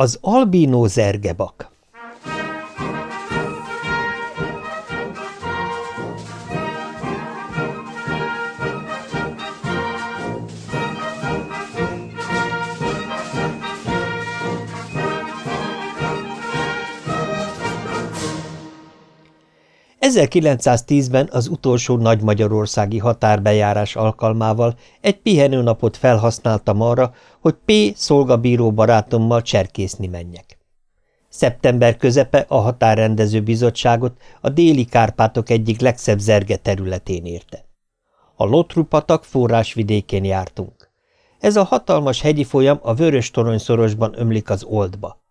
Az albínó zergebak 1910-ben az utolsó nagy magyarországi határbejárás alkalmával egy pihenőnapot felhasználtam arra, hogy P. szolgabíró barátommal cserkészni menjek. Szeptember közepe a határrendező bizottságot a déli Kárpátok egyik legszebb zerge területén érte. A Lotrupatak forrásvidékén jártunk. Ez a hatalmas hegyi folyam a Vörös toronyszorosban ömlik az Oldba.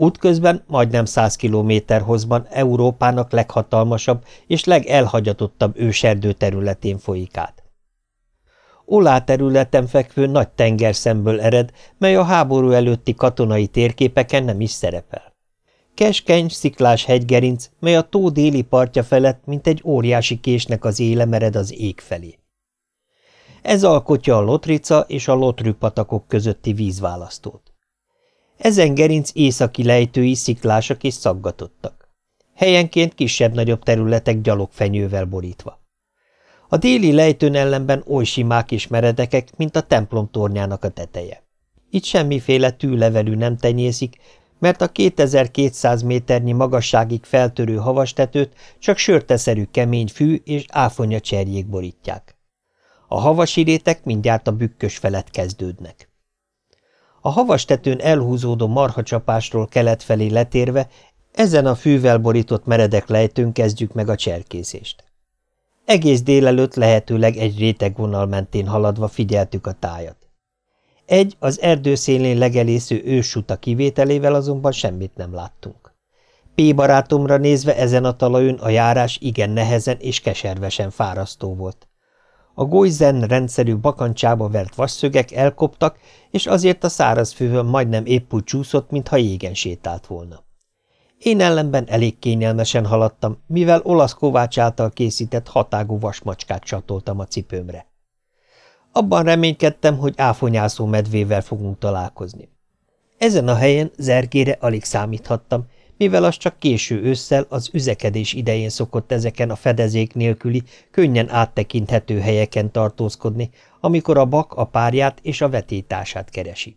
Útközben majdnem száz kilométer hozban Európának leghatalmasabb és legelhagyatottabb őserdő területén folyik át. Olá területen fekvő nagy tengerszemből ered, mely a háború előtti katonai térképeken nem is szerepel. Keskeny, sziklás hegygerinc, mely a tó déli partja felett, mint egy óriási késnek az éle mered az ég felé. Ez alkotja a Lotrica és a Lotrü patakok közötti vízválasztót. Ezen gerinc északi lejtői sziklásak és szaggatottak. Helyenként kisebb-nagyobb területek gyalogfenyővel borítva. A déli lejtőn ellenben oly simák és meredekek, mint a templom tornyának a teteje. Itt semmiféle tűlevelű nem tenyészik, mert a 2200 méternyi magasságig feltörő havastetőt csak sörteszerű kemény fű és áfonya cserjék borítják. A havasirétek mindjárt a bükkös felett kezdődnek. A havastetőn elhúzódó marhacsapásról kelet felé letérve, ezen a fűvel borított meredek lejtőn kezdjük meg a cserkészést. Egész délelőtt lehetőleg egy rétegvonal mentén haladva figyeltük a tájat. Egy az erdő szélén legelésző őssuta kivételével azonban semmit nem láttunk. P. barátomra nézve ezen a talajon a járás igen nehezen és keservesen fárasztó volt. A golyzen rendszerű bakancsába vert vasszögek elkoptak, és azért a szárazfővön majdnem épp úgy csúszott, mintha jégen sétált volna. Én ellenben elég kényelmesen haladtam, mivel olasz kovács által készített hatágú vasmacskát csatoltam a cipőmre. Abban reménykedtem, hogy áfonyászó medvével fogunk találkozni. Ezen a helyen zergére alig számíthattam, mivel az csak késő ősszel az üzekedés idején szokott ezeken a fedezék nélküli, könnyen áttekinthető helyeken tartózkodni, amikor a bak a párját és a vetétását keresi.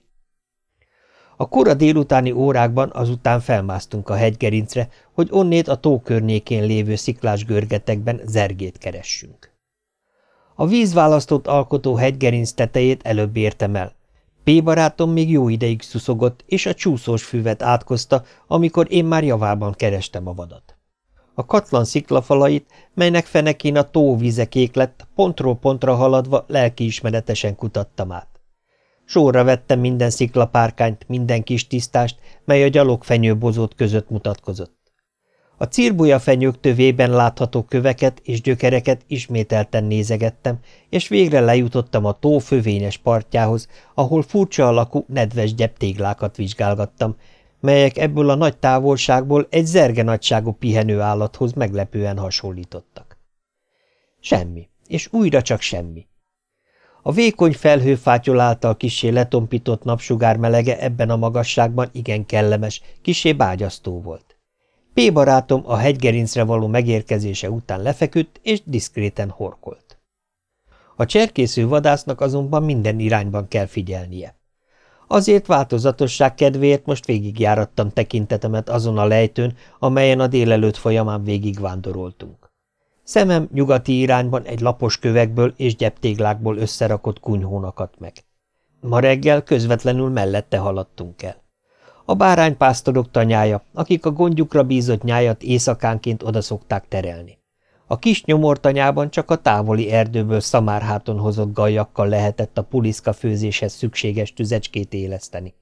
A kora délutáni órákban azután felmásztunk a hegygerincre, hogy onnét a tó környékén lévő sziklás görgetekben zergét keressünk. A vízválasztott alkotó hegygerinc tetejét előbb értem el, P. barátom még jó ideig szuszogott, és a csúszós füvet átkozta, amikor én már javában kerestem a vadat. A katlan sziklafalait, melynek fenekén a tó vize kék lett, pontról pontra haladva lelkiismeretesen kutattam át. Sorra vettem minden sziklapárkányt, minden kis tisztást, mely a gyalogfenyőbozót között mutatkozott. A cirbuja fenyők tövében látható köveket és gyökereket ismételten nézegettem, és végre lejutottam a tó fövényes partjához, ahol furcsa alakú, nedves gyeptéglákat vizsgálgattam, melyek ebből a nagy távolságból egy zerge nagyságú pihenő állathoz meglepően hasonlítottak. Semmi, és újra csak semmi. A vékony felhőfátyol által kisé letompított napsugár melege ebben a magasságban igen kellemes, kisé bágyasztó volt. P. barátom a hegygerincre való megérkezése után lefeküdt és diszkréten horkolt. A cserkésző vadásznak azonban minden irányban kell figyelnie. Azért változatosság kedvéért most végigjárattam tekintetemet azon a lejtőn, amelyen a délelőtt folyamán végigvándoroltunk. Szemem nyugati irányban egy lapos kövekből és gyeptéglákból összerakott kunyhónakat meg. Ma reggel közvetlenül mellette haladtunk el. A báránypásztorok tanyája, akik a gondjukra bízott nyájat éjszakánként oda szokták terelni. A kis nyomortanyában csak a távoli erdőből szamárháton hozott gajakkal lehetett a puliszka főzéshez szükséges tüzecskét éleszteni.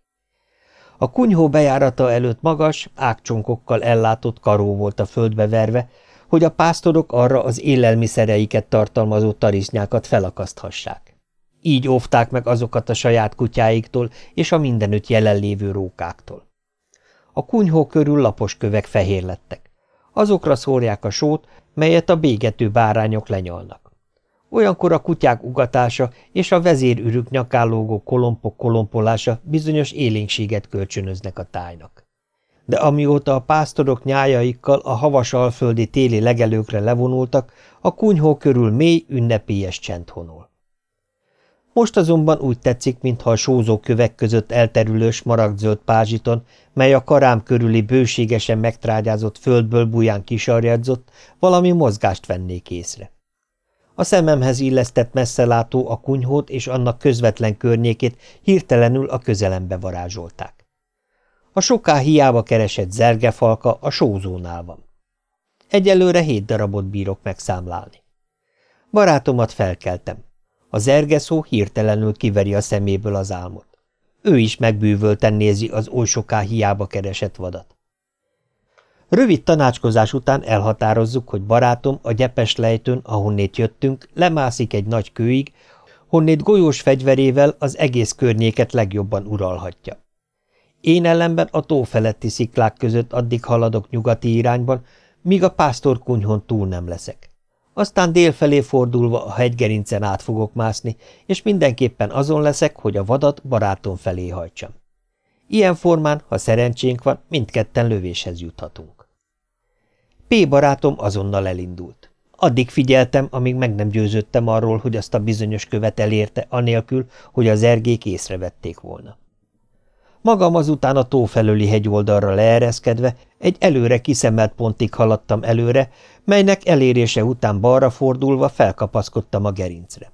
A kunyhó bejárata előtt magas, ágcsonkokkal ellátott karó volt a földbe verve, hogy a pásztorok arra az élelmiszereiket tartalmazó tarisznyákat felakaszthassák. Így óvták meg azokat a saját kutyáiktól és a mindenütt jelenlévő rókáktól. A kunyhó körül lapos kövek fehér lettek. Azokra szórják a sót, melyet a bégető bárányok lenyalnak. Olyankor a kutyák ugatása és a vezérürük nyakállógó kolompok kolompolása bizonyos élénkséget kölcsönöznek a tájnak. De amióta a pásztorok nyájaikkal a havas alföldi téli legelőkre levonultak, a kunyhó körül mély, ünnepélyes csend honol. Most azonban úgy tetszik, mintha a sózó kövek között elterülő maragdzöld pázsiton, mely a karám körüli bőségesen megtrágyázott földből buján kisarjadzott, valami mozgást vennék észre. A szememhez illesztett messzelátó a kunyhót és annak közvetlen környékét hirtelenül a közelembe varázsolták. A soká hiába keresett zergefalka a sózónál van. Egyelőre hét darabot bírok megszámlálni. Barátomat felkeltem. A zergeszó hirtelenül kiveri a szeméből az álmot. Ő is megbűvölten nézi az oly soká hiába keresett vadat. Rövid tanácskozás után elhatározzuk, hogy barátom a gyepes lejtőn, ahonnét jöttünk, lemászik egy nagy kőig, honnét golyós fegyverével az egész környéket legjobban uralhatja. Én ellenben a tó feletti sziklák között addig haladok nyugati irányban, míg a pásztorkunyhon túl nem leszek. Aztán délfelé fordulva a hegygerincen át fogok mászni, és mindenképpen azon leszek, hogy a vadat barátom felé hajtsam. Ilyen formán, ha szerencsénk van, mindketten lövéshez juthatunk. P. barátom azonnal elindult. Addig figyeltem, amíg meg nem győződtem arról, hogy azt a bizonyos követ elérte, anélkül, hogy az ergék észrevették volna. Magam azután a tó felőli hegyoldalra leereszkedve egy előre kiszemelt pontig haladtam előre, melynek elérése után balra fordulva felkapaszkodtam a gerincre.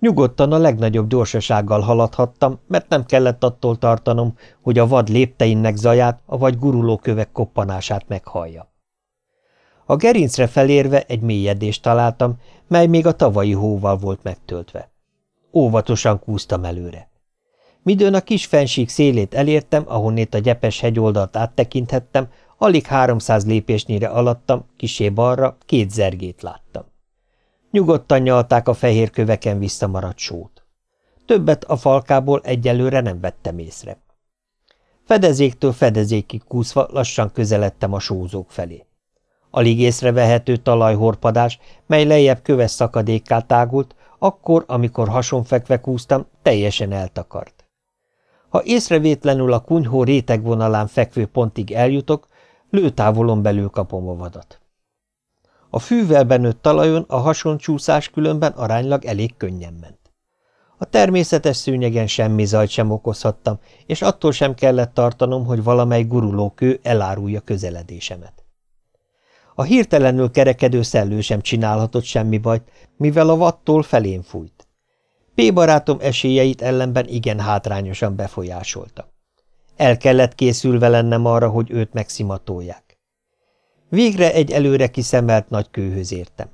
Nyugodtan a legnagyobb gyorsasággal haladhattam, mert nem kellett attól tartanom, hogy a vad lépteinnek zaját, vagy guruló kövek koppanását meghallja. A gerincre felérve egy mélyedést találtam, mely még a tavalyi hóval volt megtöltve. Óvatosan kúztam előre. Midőn a kis fensík szélét elértem, ahonnét a gyepes hegyoldalt áttekinthettem, alig háromszáz lépésnyire alattam, kisé balra, két zergét láttam. Nyugodtan nyalták a fehér köveken visszamaradt sót. Többet a falkából egyelőre nem vettem észre. Fedezéktől fedezékig kúszva lassan közeledtem a sózók felé. Alig észrevehető talajhorpadás, mely lejjebb köves szakadékká tágult, akkor, amikor hasonfekve kúztam, teljesen eltakart. Ha észrevétlenül a kunyhó rétegvonalán fekvő pontig eljutok, lőtávolon belül kapom a vadat. A fűvel benőtt talajon a hasoncsúszás különben aránylag elég könnyen ment. A természetes szőnyegen semmi zajt sem okozhattam, és attól sem kellett tartanom, hogy valamely guruló kő elárulja közeledésemet. A hirtelenül kerekedő szellő sem csinálhatott semmi bajt, mivel a vattól felén fújt. P. barátom esélyeit ellenben igen hátrányosan befolyásolta. El kellett készülve lennem arra, hogy őt megszimatolják. Végre egy előre kiszemelt nagy kőhöz értem.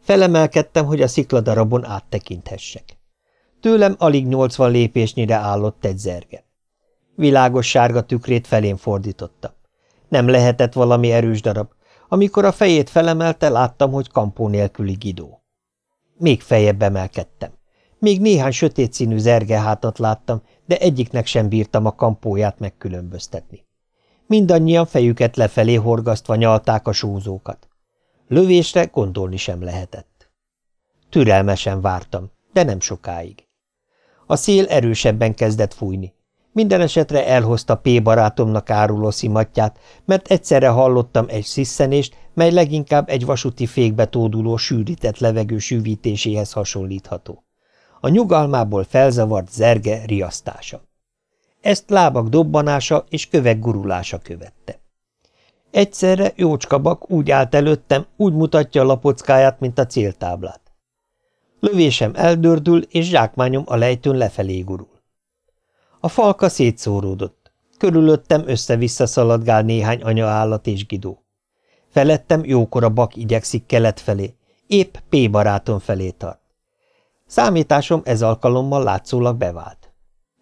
Felemelkedtem, hogy a szikladarabon áttekinthessek. Tőlem alig nyolcvan lépésnyire állott egy zerge. Világos sárga tükrét felén fordította. Nem lehetett valami erős darab. Amikor a fejét felemelte, láttam, hogy kampó nélküli gidó. Még fejebb emelkedtem. Még néhány sötét színű zergehátat láttam, de egyiknek sem bírtam a kampóját megkülönböztetni. Mindannyian fejüket lefelé horgasztva nyalták a sózókat. Lövésre gondolni sem lehetett. Türelmesen vártam, de nem sokáig. A szél erősebben kezdett fújni. Minden esetre elhozta P. barátomnak áruló szimatját, mert egyszerre hallottam egy sziszenést, mely leginkább egy vasúti fékbe tóduló sűrített levegő sűvítéséhez hasonlítható a nyugalmából felzavart zerge riasztása. Ezt lábak dobbanása és kövek gurulása követte. Egyszerre Jócska bak úgy állt előttem, úgy mutatja a lapockáját, mint a céltáblát. Lövésem eldördül, és zsákmányom a lejtőn lefelé gurul. A falka szétszóródott. Körülöttem össze-vissza szaladgál néhány anyaállat és gidó. Felettem jókora bak igyekszik kelet felé, épp P barátom felé tart. Számításom ez alkalommal látszólag bevált.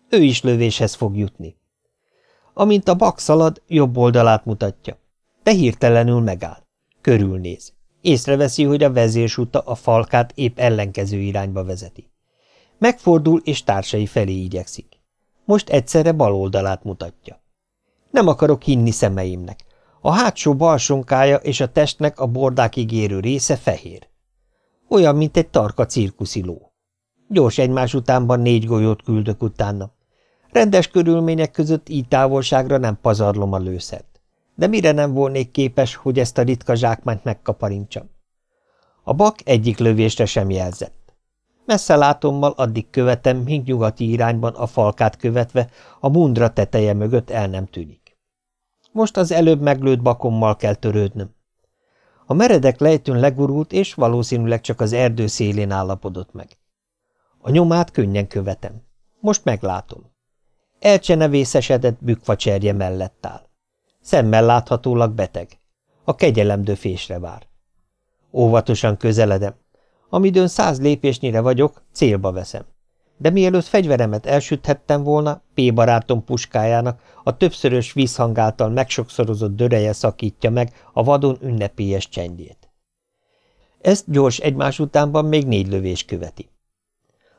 Ő is lövéshez fog jutni. Amint a bak szalad, jobb oldalát mutatja, de hirtelenül megáll. Körülnéz. Észreveszi, hogy a vezérsuta a falkát épp ellenkező irányba vezeti. Megfordul és társai felé igyekszik. Most egyszerre bal oldalát mutatja. Nem akarok hinni szemeimnek. A hátsó balsonkája és a testnek a bordák ígérő része fehér. Olyan, mint egy tarka cirkuszi ló. Gyors egymás utánban négy golyót küldök utána. Rendes körülmények között így távolságra nem pazarlom a lőszert. De mire nem volnék képes, hogy ezt a ritka zsákmányt megkaparintsam? A bak egyik lövésre sem jelzett. Messze látommal addig követem, míg nyugati irányban a falkát követve a mundra teteje mögött el nem tűnik. Most az előbb meglőtt bakommal kell törődnöm. A meredek lejtőn legurult, és valószínűleg csak az erdő szélén állapodott meg. A nyomát könnyen követem. Most meglátom. Elcsenevészesedett bükfacserje mellett áll. Szemmel láthatólag beteg. A kegyelem döfésre vár. Óvatosan közeledem. Amidőn száz lépésnyire vagyok, célba veszem. De mielőtt fegyveremet elsüthettem volna, P. barátom puskájának a többszörös vízhang által megsokszorozott döreje szakítja meg a vadon ünnepélyes csendjét. Ezt gyors egymás utánban még négy lövés követi.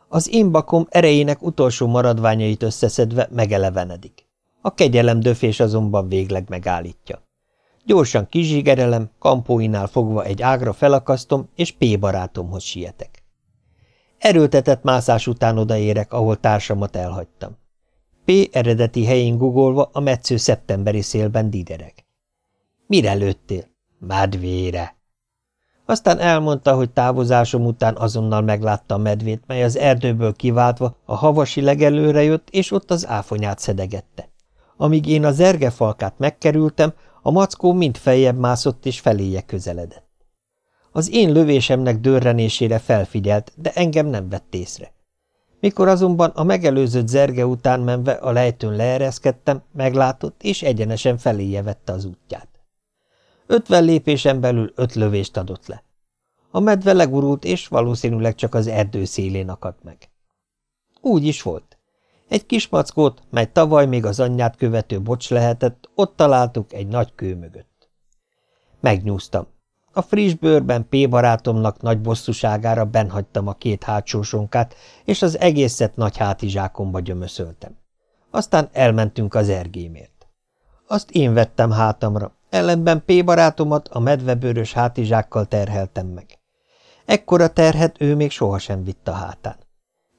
Az én bakom erejének utolsó maradványait összeszedve megelevenedik. A kegyelem döfés azonban végleg megállítja. Gyorsan kizsigerelem, kampóinál fogva egy ágra felakasztom, és P. barátomhoz sietek. Erőltetett mászás után odaérek, ahol társamat elhagytam. P. eredeti helyén gugolva a metsző szeptemberi szélben didereg. Mire lőttél? Medvére. Aztán elmondta, hogy távozásom után azonnal meglátta a medvét, mely az erdőből kiváltva a havasi legelőre jött, és ott az áfonyát szedegette. Amíg én a zergefalkát megkerültem, a mackó mind feljebb mászott és feléje közeledett. Az én lövésemnek dörrenésére felfigyelt, de engem nem vett észre. Mikor azonban a megelőzött zerge után menve a lejtőn leereszkedtem, meglátott, és egyenesen feléje vette az útját. Ötven lépésen belül öt lövést adott le. A medve legurult, és valószínűleg csak az erdő szélén akadt meg. Úgy is volt. Egy kis mackót, mely tavaly még az anyját követő bocs lehetett, ott találtuk egy nagy kő mögött. Megnyúztam. A friss bőrben P. barátomnak nagy bosszúságára benhagytam a két hátsó sonkát, és az egészet nagy hátizsákomba gyömöszöltem. Aztán elmentünk az ergémért. Azt én vettem hátamra, ellenben P. barátomat a medvebőrös hátizsákkal terheltem meg. Ekkora terhet ő még sohasem vitt a hátán.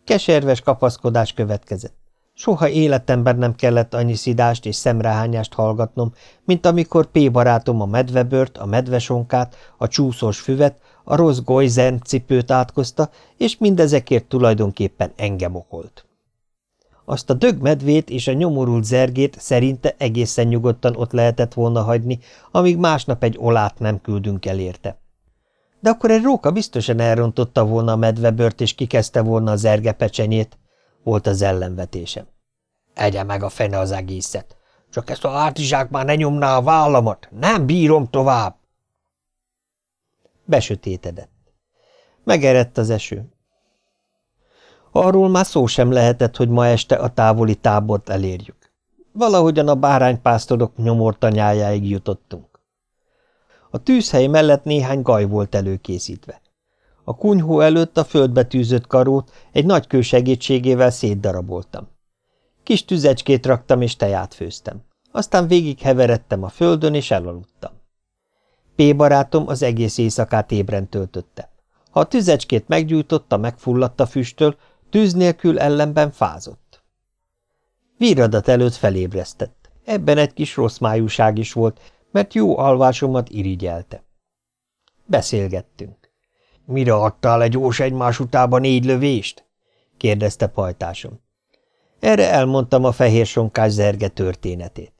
Keserves kapaszkodás következett. Soha életemben nem kellett annyi szidást és szemrehányást hallgatnom, mint amikor P. barátom a medvebört, a medvesonkát, a csúszós füvet, a rossz golyzen cipőt átkozta, és mindezekért tulajdonképpen engem okolt. Azt a dög medvét és a nyomorult zergét szerinte egészen nyugodtan ott lehetett volna hagyni, amíg másnap egy olát nem küldünk el érte. De akkor egy róka biztosan elrontotta volna a medvebört, és kikezdte volna a zerge pecsenyét, volt az ellenvetésem. Egye meg a fene az egészet. Csak ezt a hátizsák már ne nyomná a vállamat. Nem bírom tovább. Besötétedett. Megerett az eső. Arról már szó sem lehetett, hogy ma este a távoli tábort elérjük. Valahogyan a báránypásztorok nyomortanyájáig jutottunk. A tűzhely mellett néhány gaj volt előkészítve. A kunyhó előtt a földbe tűzött karót egy nagy kő segítségével szétdaraboltam. Kis tüzecskét raktam és teját főztem. Aztán végig heveredtem a földön, és elaludtam. P. barátom az egész éjszakát ébren töltötte. Ha a tüzecskét meggyújtotta, megfulladt a füsttől, tűz nélkül ellenben fázott. Víradat előtt felébresztett. Ebben egy kis rossz májúság is volt, mert jó alvásomat irigyelte. Beszélgettünk. – Mire adtál egy ós egymás utába négy lövést? – kérdezte pajtásom. Erre elmondtam a fehér sonkás zerge történetét.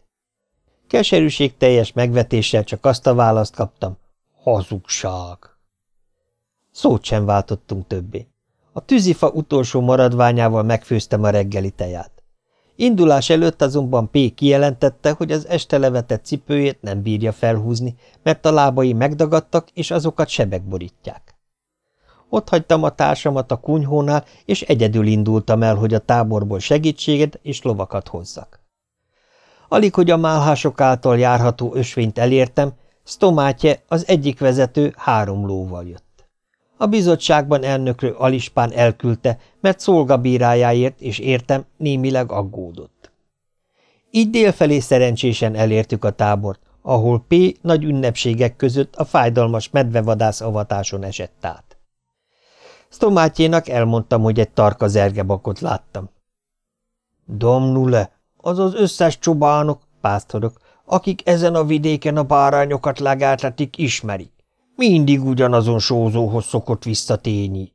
Keserűség teljes megvetéssel csak azt a választ kaptam. Hazugság! Szót sem váltottunk többé. A tűzifa utolsó maradványával megfőztem a reggeli teját. Indulás előtt azonban P. kijelentette, hogy az este levetett cipőjét nem bírja felhúzni, mert a lábai megdagadtak, és azokat sebek borítják. Ott hagytam a társamat a kunyhónál, és egyedül indultam el, hogy a táborból segítséget és lovakat hozzak. Alig, hogy a málhások által járható ösvényt elértem, Stomátje, az egyik vezető három lóval jött. A bizottságban elnökrő Alispán elküldte, mert szolgabírájáért és értem némileg aggódott. Így délfelé szerencsésen elértük a tábort, ahol P. nagy ünnepségek között a fájdalmas medvevadász avatáson esett át. Sztomátjénak elmondtam, hogy egy tarka zergebakot láttam. Domnule, az az összes csobánok, pásztorok, akik ezen a vidéken a bárányokat legáltatik, ismerik. Mindig ugyanazon sózóhoz szokott visszatényi.